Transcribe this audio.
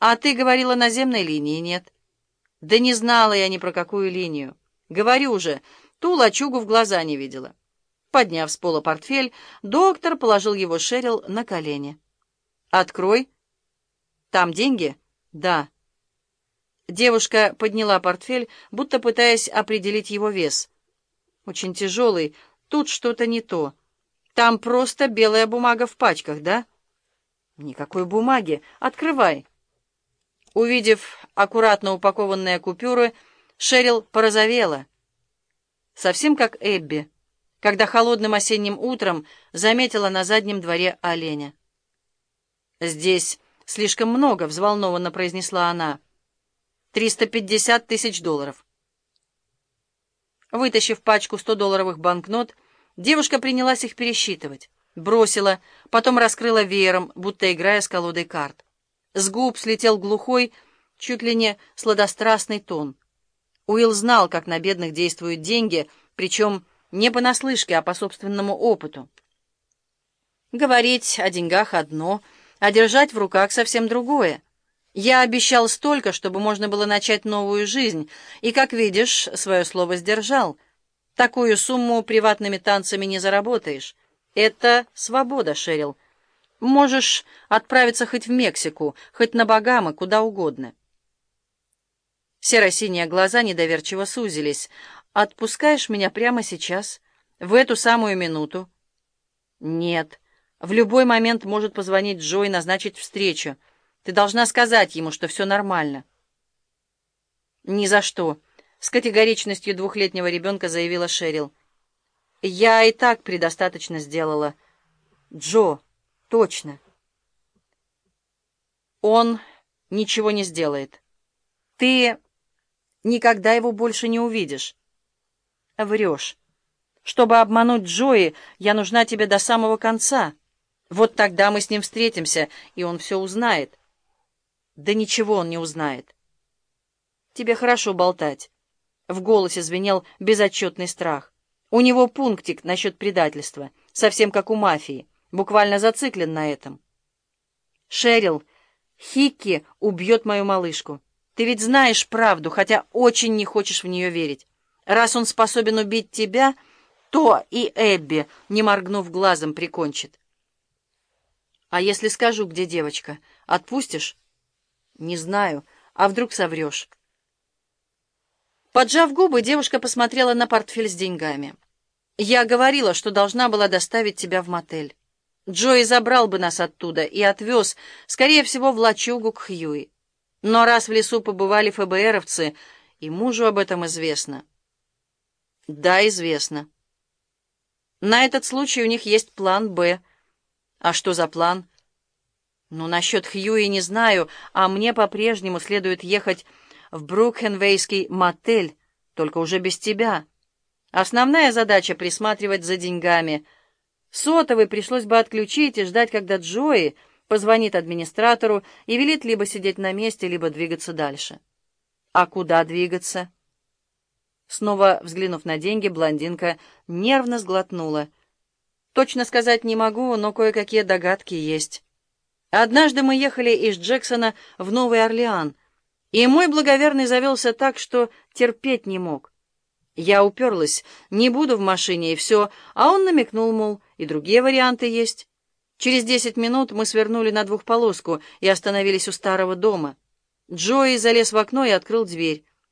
«А ты говорила, наземной линии нет». «Да не знала я ни про какую линию. Говорю же, ту лачугу в глаза не видела». Подняв с пола портфель, доктор положил его Шерил на колени. «Открой». «Там деньги?» «Да». Девушка подняла портфель, будто пытаясь определить его вес. «Очень тяжелый. Тут что-то не то. Там просто белая бумага в пачках, да?» «Никакой бумаги. Открывай». Увидев аккуратно упакованные купюры, Шерил порозовела. Совсем как Эбби, когда холодным осенним утром заметила на заднем дворе оленя. «Здесь слишком много», — взволнованно произнесла она. «Триста пятьдесят тысяч долларов». Вытащив пачку сто-долларовых банкнот, девушка принялась их пересчитывать. Бросила, потом раскрыла веером, будто играя с колодой карт. С губ слетел глухой, чуть ли не сладострастный тон. Уилл знал, как на бедных действуют деньги, причем не понаслышке, а по собственному опыту. Говорить о деньгах одно, а держать в руках совсем другое. Я обещал столько, чтобы можно было начать новую жизнь, и, как видишь, свое слово сдержал. Такую сумму приватными танцами не заработаешь. Это свобода, Шерил. Можешь отправиться хоть в Мексику, хоть на Багамы, куда угодно. Серо-синие глаза недоверчиво сузились. «Отпускаешь меня прямо сейчас? В эту самую минуту?» «Нет. В любой момент может позвонить Джо и назначить встречу. Ты должна сказать ему, что все нормально». «Ни за что», — с категоричностью двухлетнего ребенка заявила Шерил. «Я и так предостаточно сделала. Джо, точно». «Он ничего не сделает. Ты...» никогда его больше не увидишь. Врешь. Чтобы обмануть Джои, я нужна тебе до самого конца. Вот тогда мы с ним встретимся, и он все узнает. Да ничего он не узнает. Тебе хорошо болтать. В голосе звенел безотчетный страх. У него пунктик насчет предательства, совсем как у мафии, буквально зациклен на этом. Шерил, Хикки убьет мою малышку. Ты ведь знаешь правду, хотя очень не хочешь в нее верить. Раз он способен убить тебя, то и Эбби, не моргнув глазом, прикончит. А если скажу, где девочка, отпустишь? Не знаю. А вдруг соврешь? Поджав губы, девушка посмотрела на портфель с деньгами. Я говорила, что должна была доставить тебя в мотель. Джои забрал бы нас оттуда и отвез, скорее всего, в лачугу к Хьюи. Но раз в лесу побывали ФБРовцы, и мужу об этом известно. Да, известно. На этот случай у них есть план «Б». А что за план? Ну, насчет Хьюи не знаю, а мне по-прежнему следует ехать в Брукхенвейский мотель, только уже без тебя. Основная задача — присматривать за деньгами. Сотовый пришлось бы отключить и ждать, когда Джои позвонит администратору и велит либо сидеть на месте, либо двигаться дальше. А куда двигаться? Снова взглянув на деньги, блондинка нервно сглотнула. Точно сказать не могу, но кое-какие догадки есть. Однажды мы ехали из Джексона в Новый Орлеан, и мой благоверный завелся так, что терпеть не мог. Я уперлась, не буду в машине, и все, а он намекнул, мол, и другие варианты есть. Через десять минут мы свернули на двухполоску и остановились у старого дома. Джои залез в окно и открыл дверь.